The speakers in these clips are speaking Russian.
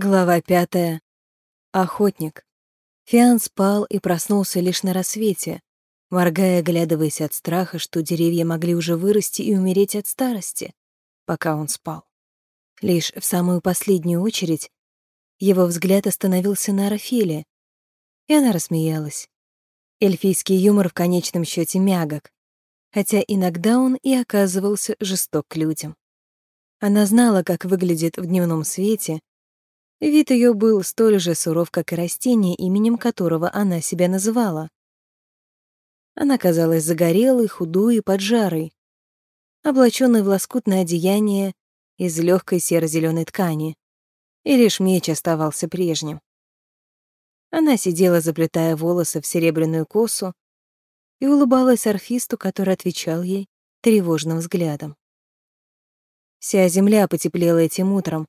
Глава пятая. Охотник. Фиан спал и проснулся лишь на рассвете, моргая, оглядываясь от страха, что деревья могли уже вырасти и умереть от старости, пока он спал. Лишь в самую последнюю очередь его взгляд остановился на Арафеле, и она рассмеялась. Эльфийский юмор в конечном счете мягок, хотя иногда он и оказывался жесток к людям. Она знала, как выглядит в дневном свете, Вид ее был столь же суров, как и растение, именем которого она себя называла. Она казалась загорелой, худой и поджарой, облаченной в лоскутное одеяние из легкой серо-зеленой ткани, и лишь меч оставался прежним. Она сидела, заплетая волосы в серебряную косу, и улыбалась орфисту, который отвечал ей тревожным взглядом. Вся земля потеплела этим утром,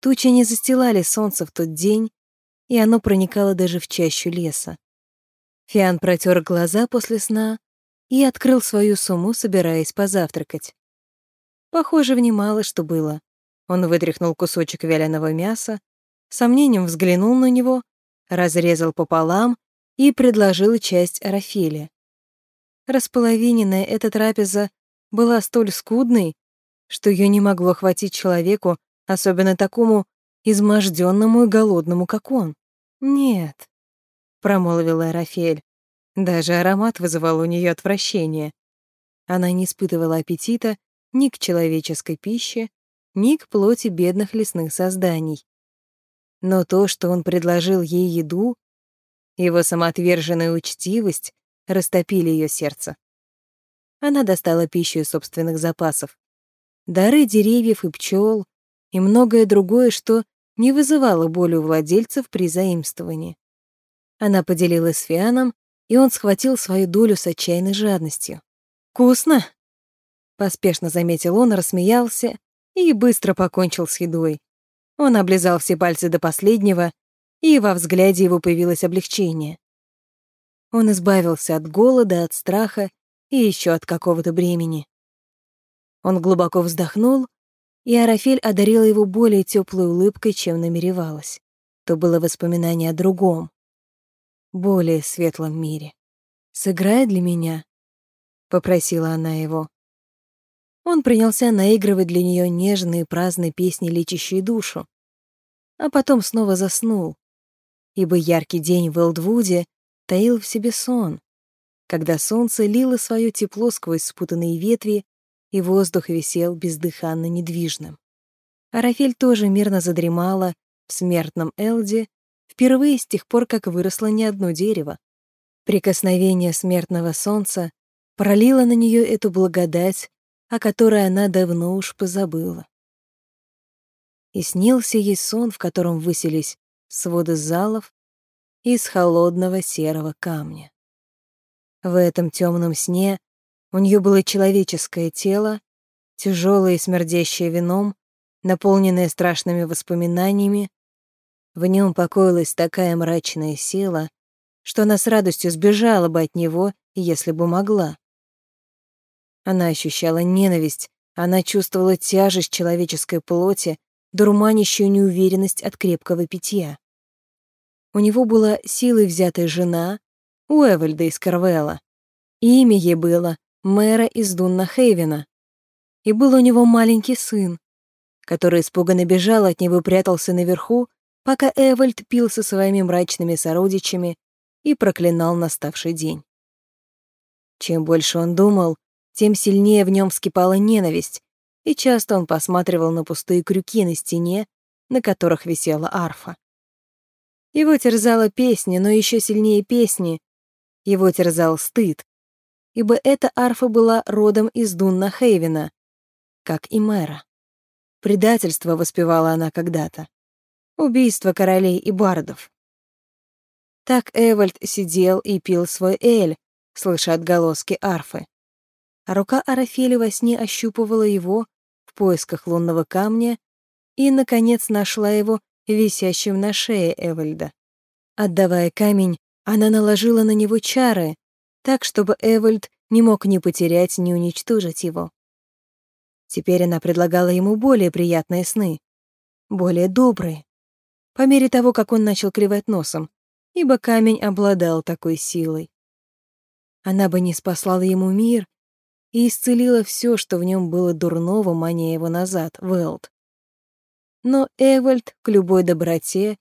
Тучи не застилали солнце в тот день, и оно проникало даже в чащу леса. Фиан протер глаза после сна и открыл свою сумму, собираясь позавтракать. Похоже, внимало, что было. Он вытряхнул кусочек вяленого мяса, сомнением взглянул на него, разрезал пополам и предложил часть арафеля. Располовиненная эта трапеза была столь скудной, что ее не могло хватить человеку, особенно такому изможденному и голодному, как он. «Нет», — промолвила Рафель. Даже аромат вызывал у нее отвращение. Она не испытывала аппетита ни к человеческой пище, ни к плоти бедных лесных созданий. Но то, что он предложил ей еду, его самоотверженная учтивость растопили ее сердце. Она достала пищу из собственных запасов. Дары деревьев и пчел, и многое другое, что не вызывало боли у владельцев при заимствовании. Она поделилась с Фианом, и он схватил свою долю с отчаянной жадностью. «Вкусно!» Поспешно заметил он, рассмеялся и быстро покончил с едой. Он облизал все пальцы до последнего, и во взгляде его появилось облегчение. Он избавился от голода, от страха и еще от какого-то бремени. Он глубоко вздохнул и Арафель одарила его более теплой улыбкой, чем намеревалась. То было воспоминание о другом, более светлом мире. «Сыграй для меня», — попросила она его. Он принялся наигрывать для нее нежные праздные песни, лечащие душу, а потом снова заснул, ибо яркий день в Элдвуде таил в себе сон, когда солнце лило свое тепло сквозь спутанные ветви и воздух висел бездыханно недвижным. Арафель тоже мирно задремала в смертном Элде впервые с тех пор, как выросло не одно дерево. Прикосновение смертного солнца пролило на нее эту благодать, о которой она давно уж позабыла. И снился ей сон, в котором высились своды залов из холодного серого камня. В этом темном сне у нее было человеческое тело, тяжелое и смердящее вином, наполненное страшными воспоминаниями. В нем покоилась такая мрачная сила, что она с радостью сбежала бы от него, если бы могла. Она ощущала ненависть, она чувствовала тяжесть человеческой плоти, дурманящую неуверенность от крепкого питья. У него была силой взятая жена, у Эвальда из Карвелла. Имя ей было мэра из Дунна-Хейвена. И был у него маленький сын, который испуганно бежал от него и прятался наверху, пока Эвальд пил со своими мрачными сородичами и проклинал наставший день. Чем больше он думал, тем сильнее в нем вскипала ненависть, и часто он посматривал на пустые крюки на стене, на которых висела арфа. Его терзала песня, но еще сильнее песни. Его терзал стыд, ибо эта арфа была родом из Дунна Хейвена, как и мэра. Предательство воспевала она когда-то. Убийство королей и бардов. Так Эвальд сидел и пил свой эль, слыша отголоски арфы. А рука Арафели во сне ощупывала его в поисках лунного камня и, наконец, нашла его висящим на шее Эвальда. Отдавая камень, она наложила на него чары, так, чтобы Эвальд не мог ни потерять, ни уничтожить его. Теперь она предлагала ему более приятные сны, более добрые. по мере того, как он начал клевать носом, ибо камень обладал такой силой. Она бы не спасла ему мир и исцелила все, что в нем было дурного, маня его назад, в Элд. Но Эвальд к любой доброте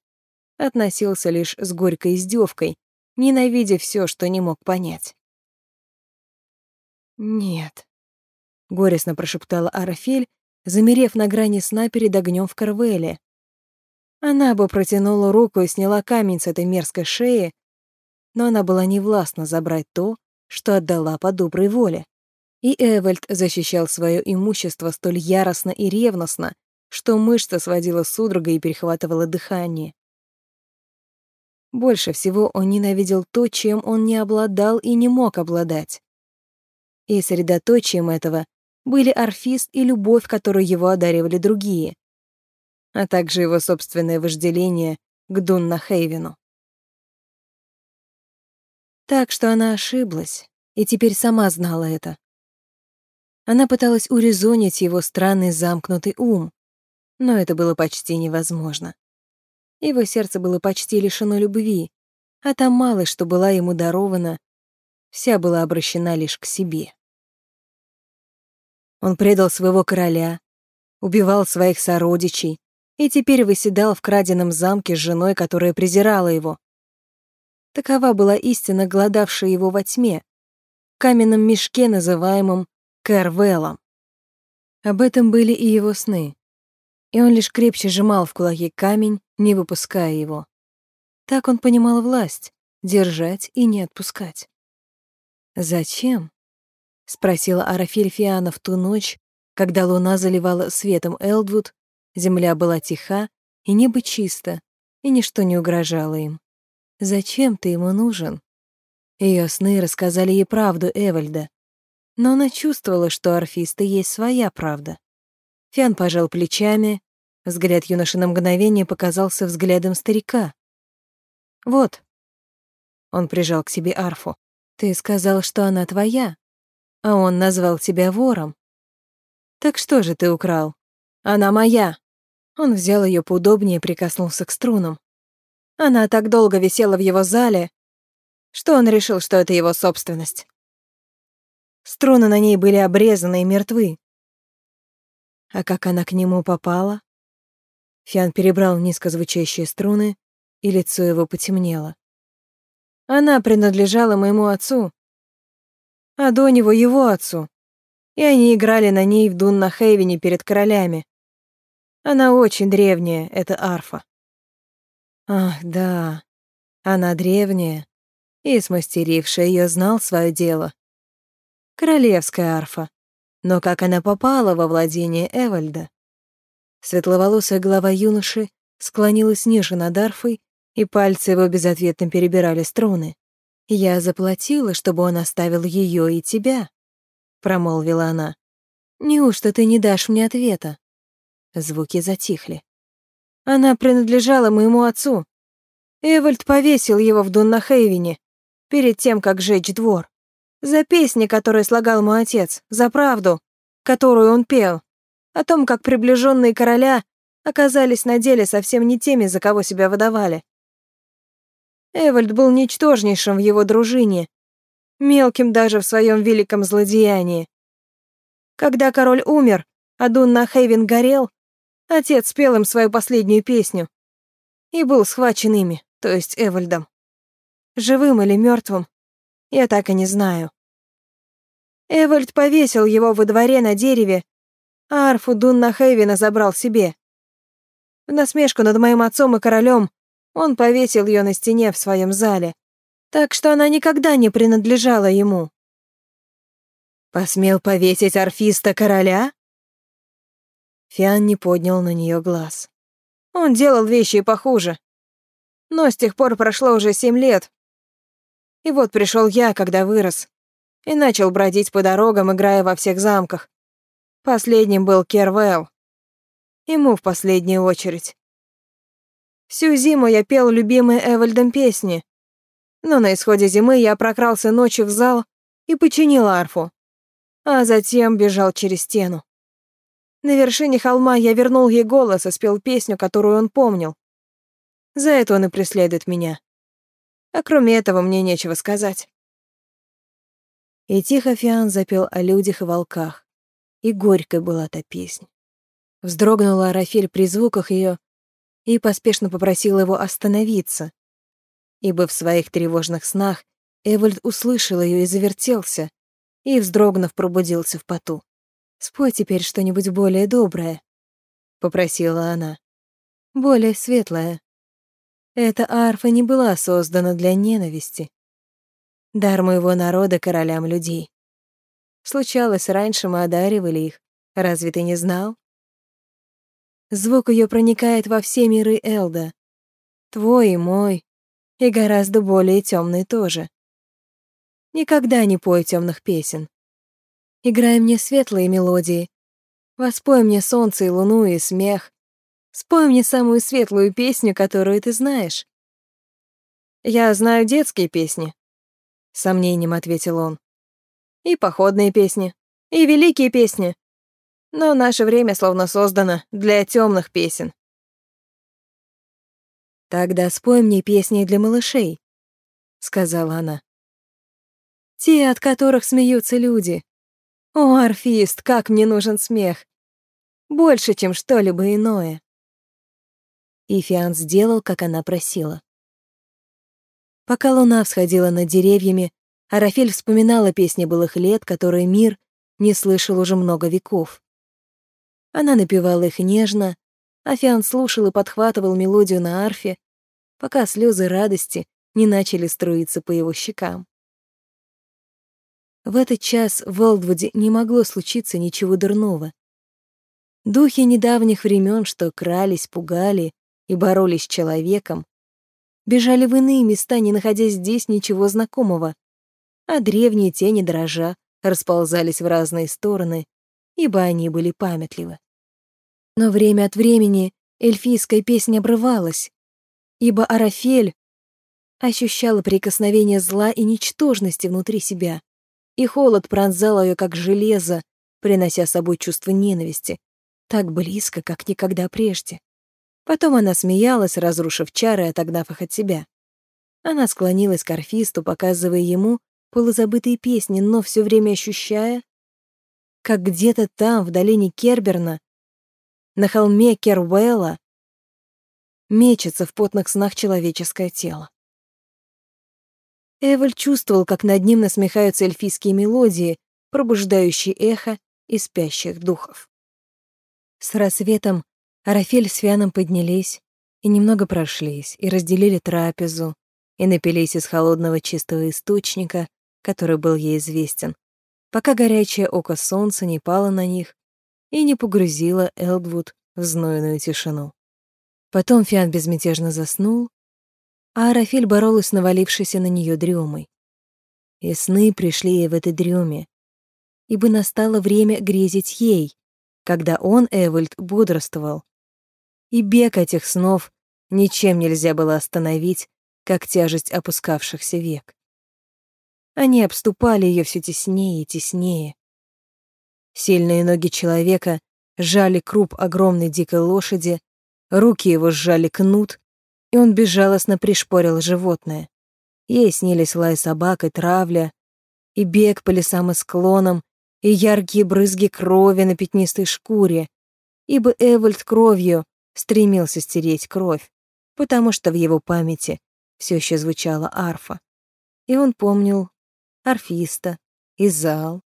относился лишь с горькой издевкой, ненавидя все, что не мог понять. «Нет», — горестно прошептала Арафель, замерев на грани сна перед огнем в Карвеле. Она бы протянула руку и сняла камень с этой мерзкой шеи, но она была невластна забрать то, что отдала по доброй воле. И Эвальд защищал свое имущество столь яростно и ревностно, что мышца сводила судорогой и перехватывала дыхание. Больше всего он ненавидел то, чем он не обладал и не мог обладать. И средоточием этого были орфист и любовь, которую его одаривали другие, а также его собственное вожделение к Дунна Хейвену. Так что она ошиблась, и теперь сама знала это. Она пыталась урезонить его странный замкнутый ум, но это было почти невозможно. Его сердце было почти лишено любви, а та малость, что была ему дарована, вся была обращена лишь к себе. Он предал своего короля, убивал своих сородичей и теперь выседал в краденом замке с женой, которая презирала его. Такова была истина, гладавшая его во тьме, в каменном мешке, называемом Кэрвеллом. Об этом были и его сны, и он лишь крепче сжимал в кулаке камень, не выпуская его. Так он понимал власть — держать и не отпускать. Зачем? — спросила Арафель Фиана в ту ночь, когда луна заливала светом Элдвуд, земля была тиха, и небо чисто, и ничто не угрожало им. «Зачем ты ему нужен?» Ее сны рассказали ей правду Эвальда, но она чувствовала, что у есть своя правда. Фиан пожал плечами, взгляд юноши на мгновение показался взглядом старика. «Вот». Он прижал к себе арфу. «Ты сказал, что она твоя, а он назвал тебя вором. Так что же ты украл? Она моя. Он взял ее поудобнее и прикоснулся к струнам. Она так долго висела в его зале, что он решил, что это его собственность. Струны на ней были обрезаны и мертвы. А как она к нему попала? Фиан перебрал низко звучащие струны, и лицо его потемнело. Она принадлежала моему отцу, а до него его отцу. И они играли на ней в Дунна-Хейвене перед королями. Она очень древняя, это арфа. Ах, да, она древняя, и смастеривший ее знал свое дело. Королевская арфа. Но как она попала во владение Эвальда? Светловолосая голова юноши склонилась ниже над арфой, и пальцы его безответно перебирали струны. «Я заплатила, чтобы он оставил ее и тебя», — промолвила она. «Неужто ты не дашь мне ответа?» Звуки затихли. «Она принадлежала моему отцу. Эвальд повесил его в Дуннахейвене перед тем, как жечь двор. За песни, которые слагал мой отец, за правду, которую он пел, о том, как приближенные короля оказались на деле совсем не теми, за кого себя выдавали. Эвальд был ничтожнейшим в его дружине, мелким даже в своем великом злодеянии. Когда король умер, а Дунна Хейвен горел, отец спел им свою последнюю песню и был схвачен ими, то есть Эвальдом. Живым или мертвым, я так и не знаю. Эвальд повесил его во дворе на дереве, а арфу Дунна Хейвена забрал себе. В насмешку над моим отцом и королем он повесил ее на стене в своем зале, так что она никогда не принадлежала ему. Посмел повесить орфиста короля? Фиан не поднял на нее глаз. Он делал вещи похуже. Но с тех пор прошло уже семь лет. И вот пришел я, когда вырос, и начал бродить по дорогам, играя во всех замках. Последним был Кервелл. Ему в последнюю очередь. Всю зиму я пел любимые Эвальдом песни. Но на исходе зимы я прокрался ночью в зал и починил арфу. А затем бежал через стену. На вершине холма я вернул ей голос и спел песню, которую он помнил. За это он и преследует меня. А кроме этого мне нечего сказать. И тихо Фиан запел о людях и волках. И горькой была та песня. Вздрогнула Рафель при звуках ее и поспешно попросила его остановиться, ибо в своих тревожных снах Эвальд услышал ее и завертелся, и, вздрогнув, пробудился в поту. «Спой теперь что-нибудь более доброе», — попросила она. «Более светлое. Эта арфа не была создана для ненависти. Дар моего народа королям людей. Случалось, раньше мы одаривали их. Разве ты не знал? Звук ее проникает во все миры Элда. Твой и мой, и гораздо более темный тоже. Никогда не пой темных песен. Играй мне светлые мелодии. Воспой мне солнце и луну и смех. Спой мне самую светлую песню, которую ты знаешь. Я знаю детские песни, — сомнением ответил он. И походные песни, и великие песни. Но наше время словно создано для темных песен. «Тогда спой мне песни для малышей», — сказала она. «Те, от которых смеются люди. О, орфист, как мне нужен смех! Больше, чем что-либо иное». И Фиан сделал, как она просила. Пока луна всходила над деревьями, Арафель вспоминала песни былых лет, которые мир не слышал уже много веков. Она напевала их нежно, Афиан слушал и подхватывал мелодию на арфе, пока слезы радости не начали струиться по его щекам. В этот час в Олдвуде не могло случиться ничего дурного. Духи недавних времен, что крались, пугали и боролись с человеком, бежали в иные места, не находя здесь ничего знакомого, а древние тени дрожа расползались в разные стороны, ибо они были памятливы. Но время от времени эльфийская песня обрывалась, ибо Арафель ощущала прикосновение зла и ничтожности внутри себя, и холод пронзал ее как железо, принося с собой чувство ненависти, так близко, как никогда прежде. Потом она смеялась, разрушив чары и отогнав их от себя. Она склонилась к орфисту, показывая ему полузабытые песни, но все время ощущая, как где-то там, в долине Керберна, на холме Керуэлла мечется в потных снах человеческое тело. Эвель чувствовал, как над ним насмехаются эльфийские мелодии, пробуждающие эхо и спящих духов. С рассветом Арафель с Фианом поднялись и немного прошлись, и разделили трапезу, и напились из холодного чистого источника, который был ей известен, пока горячее око солнца не пало на них и не погрузила Элдвуд в знойную тишину. Потом Фиан безмятежно заснул, а Арафель боролась с навалившейся на нее дремой. И сны пришли ей в этой дреме, ибо настало время грезить ей, когда он, Эвальд, бодрствовал. И бег этих снов ничем нельзя было остановить, как тяжесть опускавшихся век. Они обступали ее все теснее и теснее, Сильные ноги человека сжали круп огромной дикой лошади, руки его сжали кнут, и он безжалостно пришпорил животное. Ей снились лай собак и травля, и бег по лесам и склонам, и яркие брызги крови на пятнистой шкуре, ибо Эвальд кровью стремился стереть кровь, потому что в его памяти все еще звучала арфа. И он помнил арфиста и зал,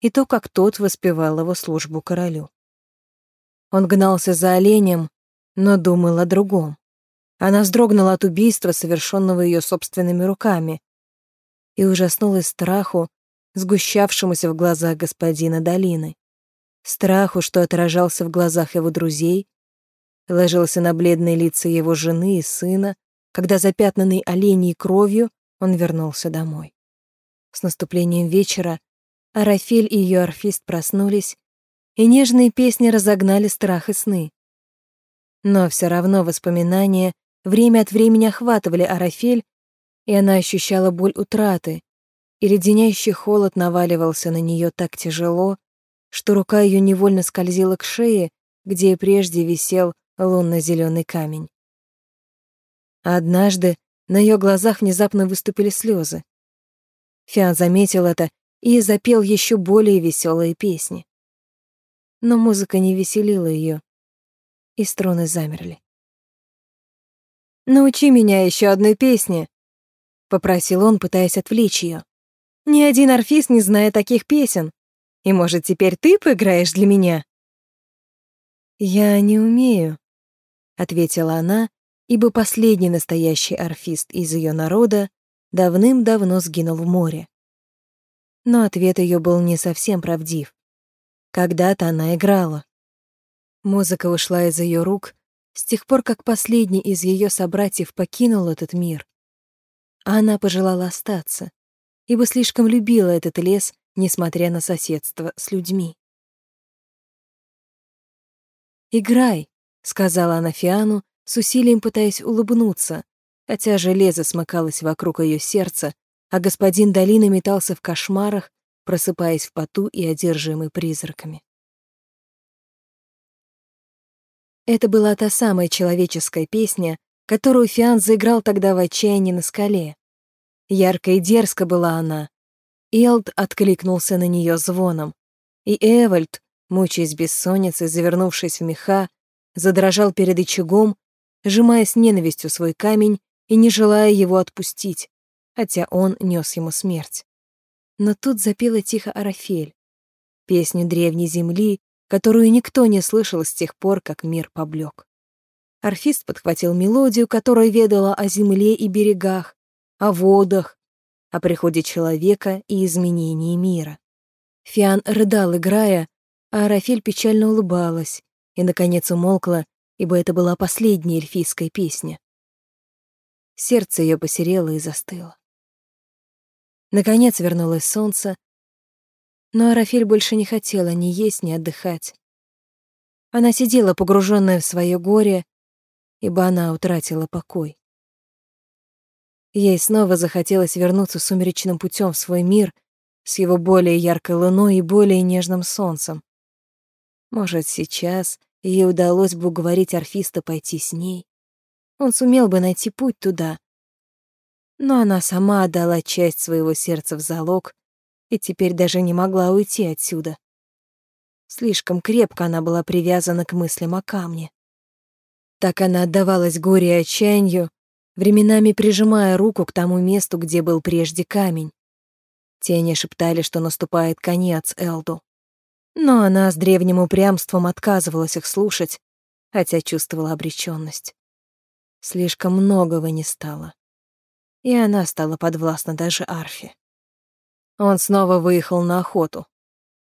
и то, как тот воспевал его службу королю. Он гнался за оленем, но думал о другом. Она вздрогнула от убийства, совершенного ее собственными руками, и ужаснулась страху, сгущавшемуся в глазах господина долины. Страху, что отражался в глазах его друзей, ложился на бледные лица его жены и сына, когда запятнанный оленей кровью он вернулся домой. С наступлением вечера Арафель и ее орфист проснулись, и нежные песни разогнали страх и сны. Но все равно воспоминания время от времени охватывали Арафель, и она ощущала боль утраты, и леденящий холод наваливался на нее так тяжело, что рука ее невольно скользила к шее, где и прежде висел лунно-зеленый камень. Однажды на ее глазах внезапно выступили слезы. Фиан заметил это и запел еще более веселые песни. Но музыка не веселила ее, и струны замерли. «Научи меня еще одной песне», — попросил он, пытаясь отвлечь ее. «Ни один орфист не знает таких песен. И, может, теперь ты поиграешь для меня?» «Я не умею», — ответила она, ибо последний настоящий орфист из ее народа давным-давно сгинул в море. Но ответ ее был не совсем правдив. Когда-то она играла. Музыка ушла из ее рук с тех пор, как последний из ее собратьев покинул этот мир. А она пожелала остаться, ибо слишком любила этот лес, несмотря на соседство с людьми. «Играй», — сказала она Фиану, с усилием пытаясь улыбнуться, хотя железо смыкалось вокруг ее сердца, а господин Долина метался в кошмарах, просыпаясь в поту и одержимый призраками. Это была та самая человеческая песня, которую Фиан заиграл тогда в отчаянии на скале. Ярко и дерзко была она. Элд откликнулся на нее звоном, и Эвальд, мучаясь бессонницей, завернувшись в меха, задрожал перед очагом, сжимая с ненавистью свой камень и не желая его отпустить, хотя он нес ему смерть. Но тут запела тихо Арафель, песню древней земли, которую никто не слышал с тех пор, как мир поблек. Орфист подхватил мелодию, которая ведала о земле и берегах, о водах, о приходе человека и изменении мира. Фиан рыдал, играя, а Арафель печально улыбалась и, наконец, умолкла, ибо это была последняя эльфийская песня. Сердце ее посерело и застыло. Наконец вернулось солнце, но Арафель больше не хотела ни есть, ни отдыхать. Она сидела, погруженная в свое горе, ибо она утратила покой. Ей снова захотелось вернуться сумеречным путем в свой мир с его более яркой луной и более нежным солнцем. Может, сейчас ей удалось бы уговорить Орфиста пойти с ней. Он сумел бы найти путь туда. Но она сама отдала часть своего сердца в залог и теперь даже не могла уйти отсюда. Слишком крепко она была привязана к мыслям о камне. Так она отдавалась горе и отчаянию, временами прижимая руку к тому месту, где был прежде камень. Тени шептали, что наступает конец Элду. Но она с древним упрямством отказывалась их слушать, хотя чувствовала обречённость. Слишком многого не стало. И она стала подвластна даже Арфе. Он снова выехал на охоту.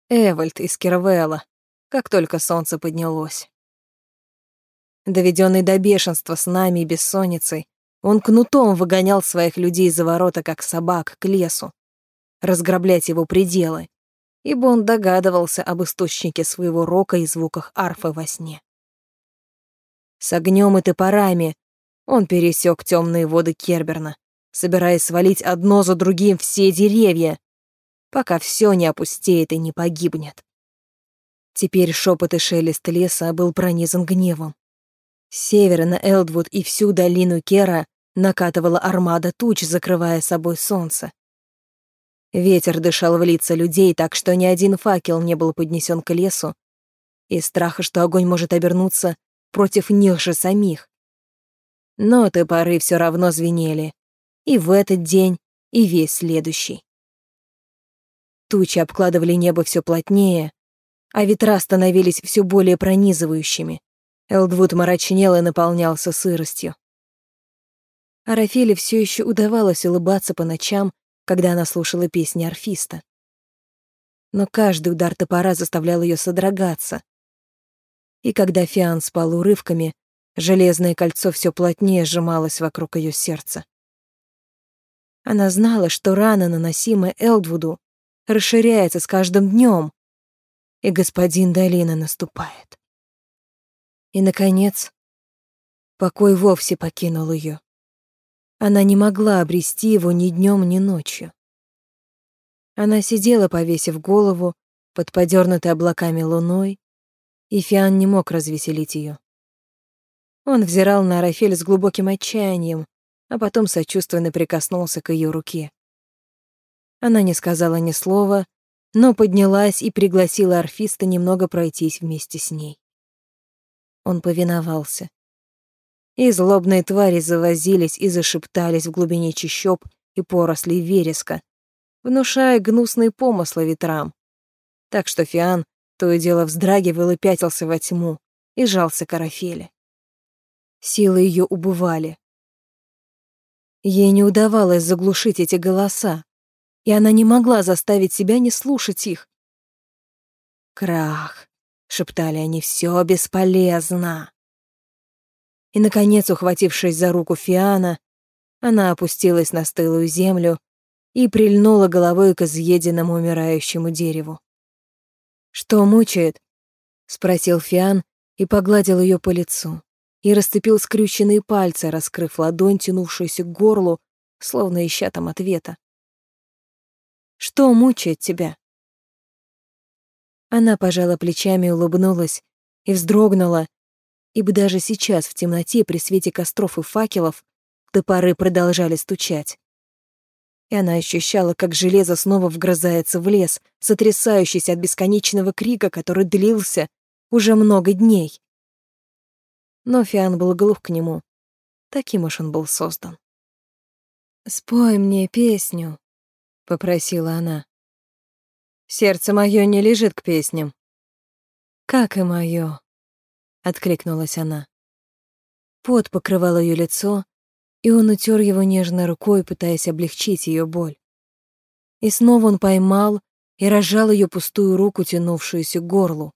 Эвальд из Кирвелла, как только солнце поднялось. Доведенный до бешенства с нами и бессонницей, он кнутом выгонял своих людей за ворота, как собак, к лесу, разграблять его пределы, ибо он догадывался об источнике своего рока и звуках арфы во сне. С огнем и топорами он пересек темные воды Керберна, собираясь свалить одно за другим все деревья, пока все не опустеет и не погибнет. Теперь шепот и шелест леса был пронизан гневом. С севера на Элдвуд и всю долину Кера накатывала армада туч, закрывая собой солнце. Ветер дышал в лица людей, так что ни один факел не был поднесен к лесу, из страха, что огонь может обернуться против них же самих. Но топоры все равно звенели, и в этот день, и весь следующий. Тучи обкладывали небо все плотнее, а ветра становились все более пронизывающими. Элдвуд мрачнел и наполнялся сыростью. Арафеле все еще удавалось улыбаться по ночам, когда она слушала песни орфиста. Но каждый удар топора заставлял ее содрогаться. И когда Фиан спал урывками, железное кольцо все плотнее сжималось вокруг ее сердца. Она знала, что рана, наносимая Элдвуду, расширяется с каждым днем, и господин Долина наступает. И, наконец, покой вовсе покинул ее. Она не могла обрести его ни днем, ни ночью. Она сидела, повесив голову, под подернутой облаками луной, и Фиан не мог развеселить ее. Он взирал на Арафель с глубоким отчаянием, а потом сочувственно прикоснулся к ее руке. Она не сказала ни слова, но поднялась и пригласила орфиста немного пройтись вместе с ней. Он повиновался. И злобные твари завозились и зашептались в глубине чащоб и порослей вереска, внушая гнусные помыслы ветрам. Так что Фиан то и дело вздрагивал и пятился во тьму, и жался к Арафеле. Силы ее убывали. Ей не удавалось заглушить эти голоса, и она не могла заставить себя не слушать их. «Крах», — шептали они, — «всё бесполезно». И, наконец, ухватившись за руку Фиана, она опустилась на стылую землю и прильнула головой к изъеденному умирающему дереву. «Что мучает?» — спросил Фиан и погладил ее по лицу, и расцепил скрюченные пальцы, раскрыв ладонь, тянувшуюся к горлу, словно ища там ответа. «Что мучает тебя?» Она пожала плечами улыбнулась, и вздрогнула, ибо даже сейчас в темноте при свете костров и факелов топоры продолжали стучать. И она ощущала, как железо снова вгрызается в лес, сотрясающийся от бесконечного крика, который длился уже много дней. Но Фиан был глух к нему. Таким уж он был создан. «Спой мне песню», — попросила она. «Сердце мое не лежит к песням». «Как и мое», — откликнулась она. Пот покрывал ее лицо, и он утер его нежной рукой, пытаясь облегчить ее боль. И снова он поймал и разжал ее пустую руку, тянувшуюся к горлу.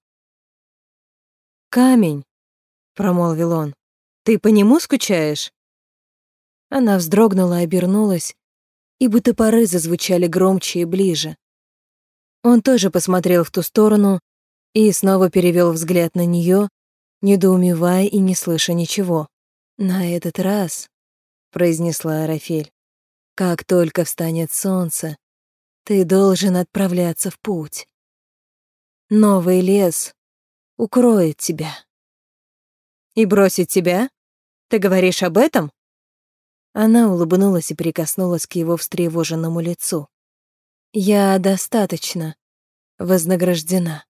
«Камень», — промолвил он, — «ты по нему скучаешь?» Она вздрогнула и обернулась, ибо топоры зазвучали громче и ближе. Он тоже посмотрел в ту сторону и снова перевел взгляд на нее, недоумевая и не слыша ничего. «На этот раз», — произнесла Арафель, — «как только встанет солнце, ты должен отправляться в путь. Новый лес укроет тебя». «И бросит тебя? Ты говоришь об этом?» Она улыбнулась и прикоснулась к его встревоженному лицу. «Я достаточно вознаграждена».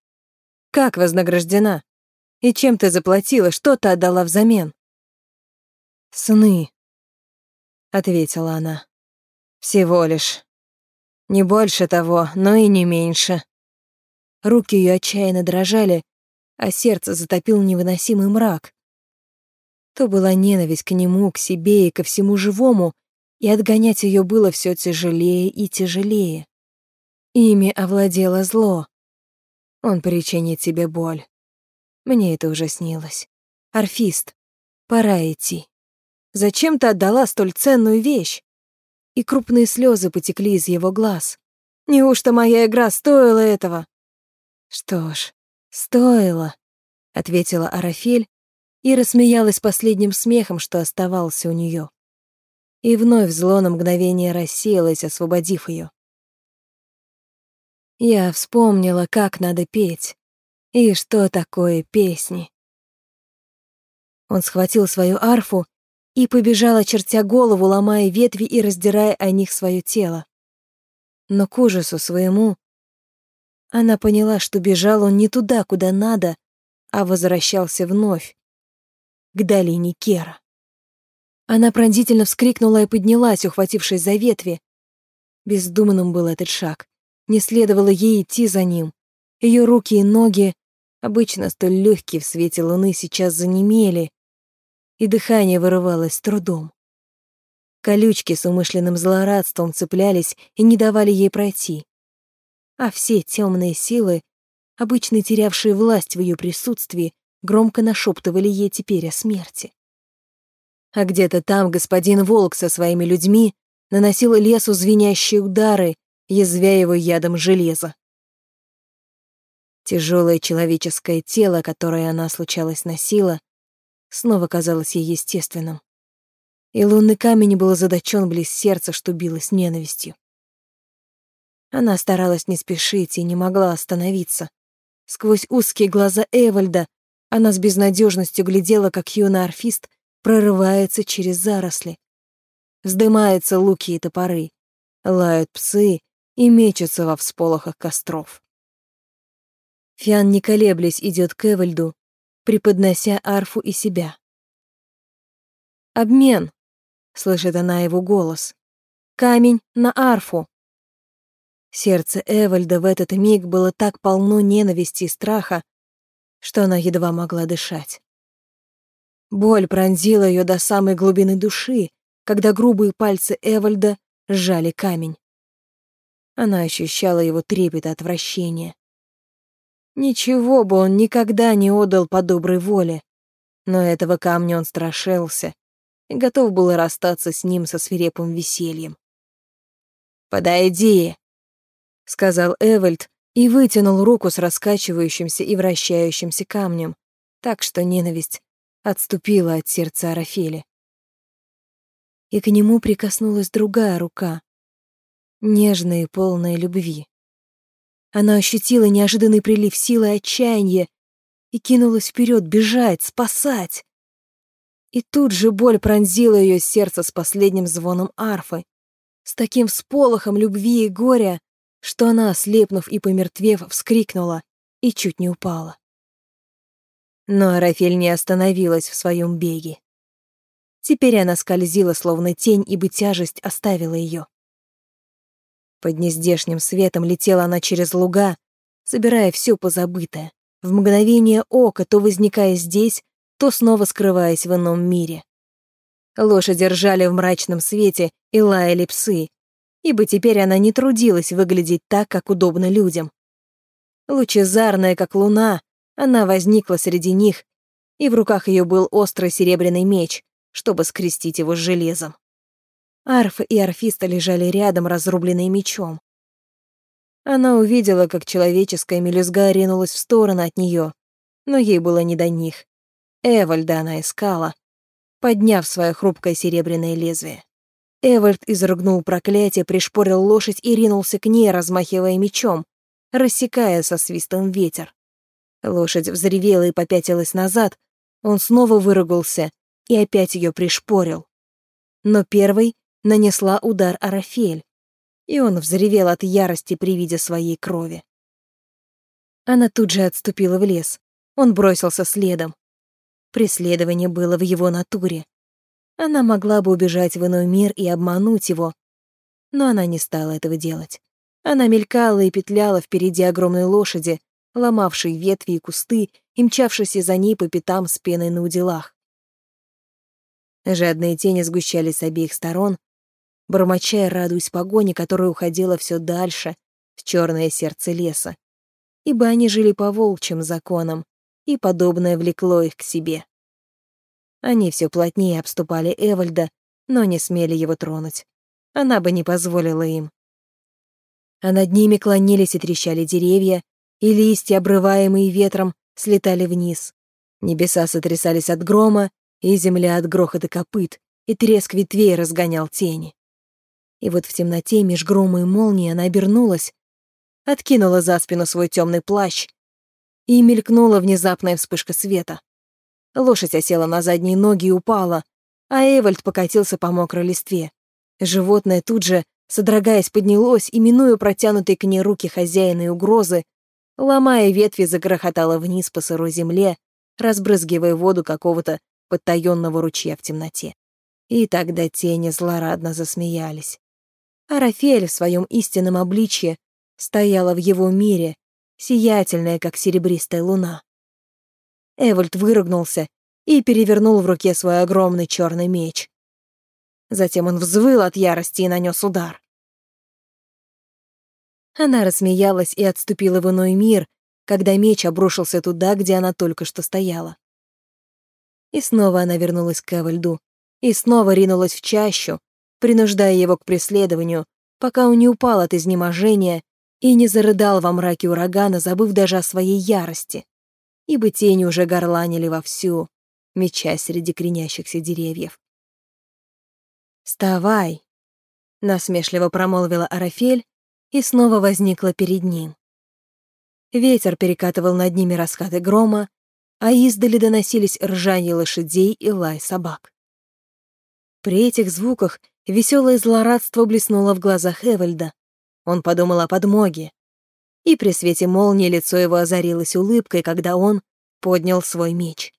«Как вознаграждена? И чем ты заплатила? Что ты отдала взамен?» «Сны», — ответила она. «Всего лишь. Не больше того, но и не меньше». Руки ее отчаянно дрожали, а сердце затопил невыносимый мрак то была ненависть к нему, к себе и ко всему живому, и отгонять ее было все тяжелее и тяжелее. Ими овладело зло. Он причинит тебе боль. Мне это уже снилось. Орфист, пора идти. Зачем ты отдала столь ценную вещь? И крупные слезы потекли из его глаз. Неужто моя игра стоила этого? Что ж, стоило, ответила Арафель, и рассмеялась последним смехом, что оставался у нее. И вновь зло на мгновение рассеялось, освободив ее. Я вспомнила, как надо петь, и что такое песни. Он схватил свою арфу и побежал, очертя голову, ломая ветви и раздирая о них свое тело. Но к ужасу своему она поняла, что бежал он не туда, куда надо, а возвращался вновь, к долине Кера. Она пронзительно вскрикнула и поднялась, ухватившись за ветви. Бездумным был этот шаг. Не следовало ей идти за ним. Ее руки и ноги, обычно столь легкие в свете луны, сейчас занемели, и дыхание вырывалось с трудом. Колючки с умышленным злорадством цеплялись и не давали ей пройти. А все темные силы, обычно терявшие власть в ее присутствии, громко нашептывали ей теперь о смерти. А где-то там господин Волк со своими людьми наносил лесу звенящие удары, язвя его ядом железа. Тяжелое человеческое тело, которое она случалось носила, снова казалось ей естественным. И лунный камень был задачен близ сердца, что билось ненавистью. Она старалась не спешить и не могла остановиться. Сквозь узкие глаза Эвальда она с безнадежностью глядела, как юный орфист прорывается через заросли. вздымаются луки и топоры, лают псы и мечутся во всполохах костров. Фиан, не колеблясь, идет к Эвальду, преподнося арфу и себя. «Обмен!» — слышит она его голос. «Камень на арфу!» Сердце Эвальда в этот миг было так полно ненависти и страха, что она едва могла дышать. Боль пронзила ее до самой глубины души, когда грубые пальцы Эвальда сжали камень. Она ощущала его трепет и отвращение. Ничего бы он никогда не отдал по доброй воле, но этого камня он страшился и готов был расстаться с ним со свирепым весельем. «Подойди», — сказал Эвальд и вытянул руку с раскачивающимся и вращающимся камнем, так что ненависть отступила от сердца Арафели. И к нему прикоснулась другая рука, нежная и полная любви. Она ощутила неожиданный прилив силы и отчаяния и кинулась вперед бежать, спасать. И тут же боль пронзила ее сердце с последним звоном арфы, с таким всполохом любви и горя, что она, ослепнув и помертвев, вскрикнула и чуть не упала. Но Арафель не остановилась в своем беге. Теперь она скользила, словно тень, ибо тяжесть оставила ее. Под нездешним светом летела она через луга, собирая все позабытое, в мгновение ока то возникая здесь, то снова скрываясь в ином мире. Лошади ржали в мрачном свете и лаяли псы, ибо теперь она не трудилась выглядеть так, как удобно людям. Лучезарная, как луна, она возникла среди них, и в руках ее был острый серебряный меч, чтобы скрестить его с железом. Арфа и арфиста лежали рядом, разрубленные мечом. Она увидела, как человеческая мелюзга ринулась в сторону от нее, но ей было не до них. Эвальда она искала, подняв свое хрупкое серебряное лезвие. Эвальд изрыгнул проклятие, пришпорил лошадь и ринулся к ней, размахивая мечом, рассекая со свистом ветер. Лошадь взревела и попятилась назад, он снова выругался и опять ее пришпорил. Но первой нанесла удар Арафель, и он взревел от ярости при виде своей крови. Она тут же отступила в лес. Он бросился следом. Преследование было в его натуре. Она могла бы убежать в иной мир и обмануть его, но она не стала этого делать. Она мелькала и петляла впереди огромной лошади, ломавший ветви и кусты и мчавшийся за ней по пятам с пеной на уделах. Жадные тени сгущались с обеих сторон, бормоча и радуясь погоне, которая уходила все дальше, в черное сердце леса, ибо они жили по волчьим законам, и подобное влекло их к себе. Они все плотнее обступали Эвальда, но не смели его тронуть. Она бы не позволила им. А над ними клонились и трещали деревья, и листья, обрываемые ветром, слетали вниз. Небеса сотрясались от грома, и земля от грохота копыт, и треск ветвей разгонял тени. И вот в темноте меж грома и молнии она обернулась, откинула за спину свой темный плащ, и мелькнула внезапная вспышка света. Лошадь осела на задние ноги и упала, а Эвальд покатился по мокрой листве. Животное тут же, содрогаясь, поднялось и, минуя протянутые к ней руки хозяина и угрозы, ломая ветви, загрохотала вниз по сырой земле, разбрызгивая воду какого-то подтаённого ручья в темноте. И тогда тени злорадно засмеялись. А Рафель в своем истинном обличье стояла в его мире, сиятельная, как серебристая луна. Эвольд выругнулся и перевернул в руке свой огромный черный меч. Затем он взвыл от ярости и нанес удар. Она рассмеялась и отступила в иной мир, когда меч обрушился туда, где она только что стояла. И снова она вернулась к Эвальду, и снова ринулась в чащу, принуждая его к преследованию, пока он не упал от изнеможения и не зарыдал во мраке урагана, забыв даже о своей ярости, ибо тени уже горланили вовсю, меча среди кренящихся деревьев. «Вставай!» — насмешливо промолвила Арафель, и снова возникла перед ним. Ветер перекатывал над ними раскаты грома, а издали доносились ржание лошадей и лай собак. При этих звуках Веселое злорадство блеснуло в глазах Эвальда. Он подумал о подмоге. И при свете молнии лицо его озарилось улыбкой, когда он поднял свой меч.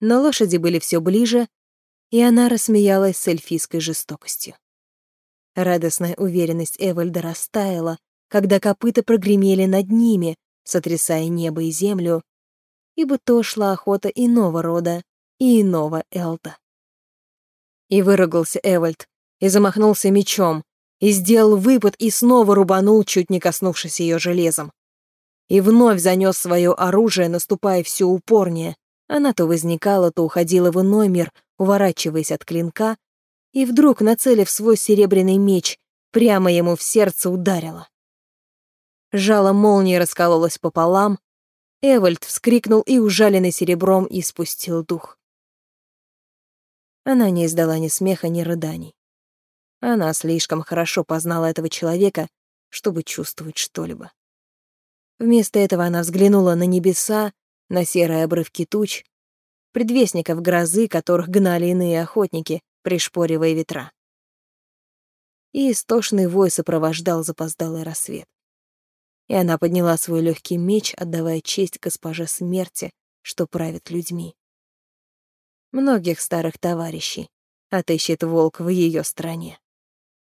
Но лошади были все ближе, и она рассмеялась с эльфийской жестокостью. Радостная уверенность Эвальда растаяла, когда копыта прогремели над ними, сотрясая небо и землю, ибо то шла охота иного рода и иного Элта. И выругался Эвальд, и замахнулся мечом, и сделал выпад, и снова рубанул, чуть не коснувшись ее железом. И вновь занес свое оружие, наступая все упорнее. Она то возникала, то уходила в иной мир, уворачиваясь от клинка, и вдруг, нацелив свой серебряный меч, прямо ему в сердце ударила. Жало молнии раскололось пополам, Эвальд вскрикнул и, ужаленный серебром, испустил дух. Она не издала ни смеха, ни рыданий. Она слишком хорошо познала этого человека, чтобы чувствовать что-либо. Вместо этого она взглянула на небеса, на серые обрывки туч, предвестников грозы, которых гнали иные охотники, пришпоривая ветра. И истошный вой сопровождал запоздалый рассвет. И она подняла свой легкий меч, отдавая честь госпоже смерти, что правит людьми многих старых товарищей, отыщет волк в ее стране.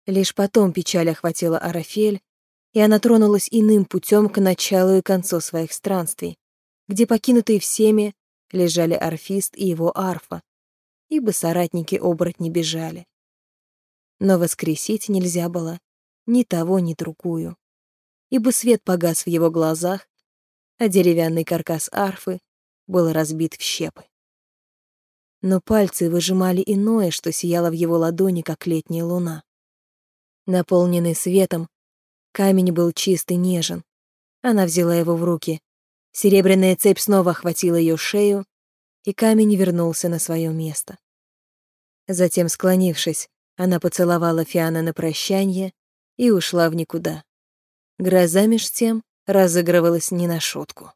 Лишь потом печаль охватила Арафель, и она тронулась иным путем к началу и концу своих странствий, где покинутые всеми лежали арфист и его арфа, ибо соратники оборотни бежали. Но воскресить нельзя было ни того, ни другую, ибо свет погас в его глазах, а деревянный каркас арфы был разбит в щепы но пальцы выжимали иное, что сияло в его ладони, как летняя луна. Наполненный светом, камень был чист и нежен. Она взяла его в руки. Серебряная цепь снова охватила ее шею, и камень вернулся на свое место. Затем, склонившись, она поцеловала Фиана на прощание и ушла в никуда. Гроза меж тем разыгрывалась не на шутку.